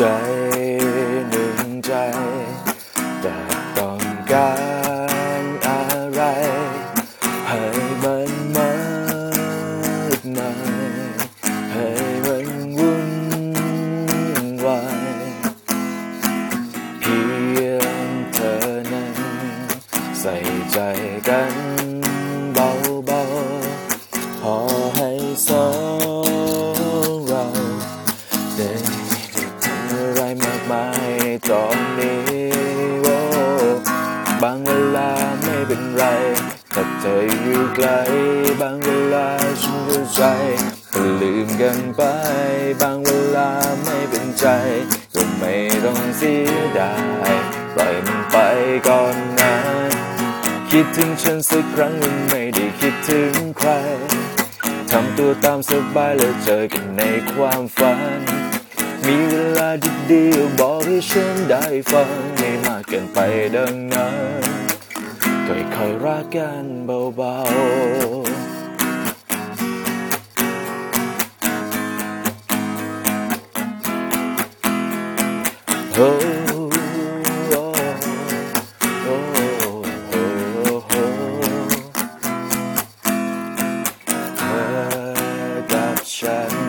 ใอะไรมากมายตอนนี้โอ้บางเวลาไม่เป็นไรถ้าเธออยู่ไกล บางเวลาฉันเข้าใจลืมกันไป บางเวลาไม่เป็นใจ ก็ไม่ต้องเสียดายปล่อยมันไปก่อนนะคิดถึงฉันสักครั้งมันไม่ได้คิดถึงใครทำตัวตามสบายแล้วเจอกันในความฝัน มีเวลาดีๆบอกให้ฉันได้ฟังไม่มากเกินไปดังนั้นค่อยๆรักกันเบาๆโอ้โอ้โอ้โอ้โอ้เธอกับฉัน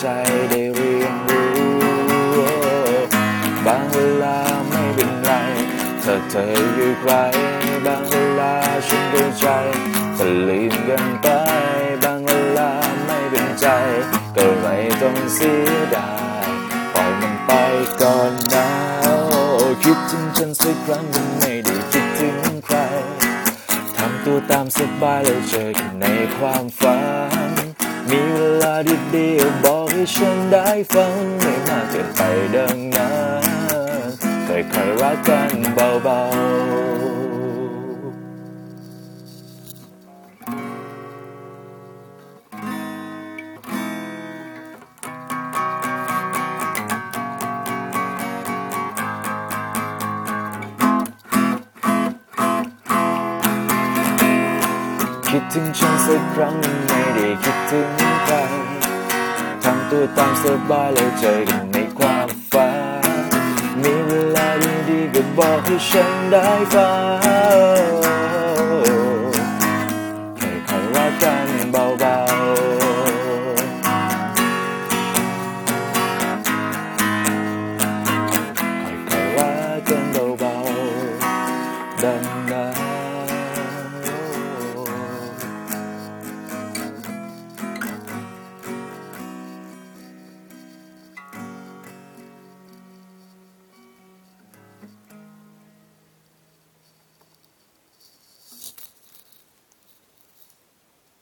ใจได้เรียนรู้ บางเวลาไม่เป็นไร ถ้าเธออยู่ไกล บางเวลาฉันเข้าใจถ้าลืมกันไป บางเวลาไม่เป็นใจ ก็ไม่ต้องเสียดายปล่อยมันไปก่อนนะคิดถึงฉันสักครั้งมันไม่ได้คิดถึงใคร ทำตัวตามสบายแล้วเจอกันในความฝัน มีเวลาดีๆบอกให้ฉันได้ฟังไม่มากเกินไปดังนั้นค่อยๆรักกันเบาๆ คิดถึงฉันสักครั้งไม่ได้คิดถึงใครทำตัวตามสบายแล้วเจอกันในความฝันมีเวลาดีๆก็บอกให้ฉันได้ฟังค่อยๆรักกันเบาๆค่อยๆรักกันเบาๆดัง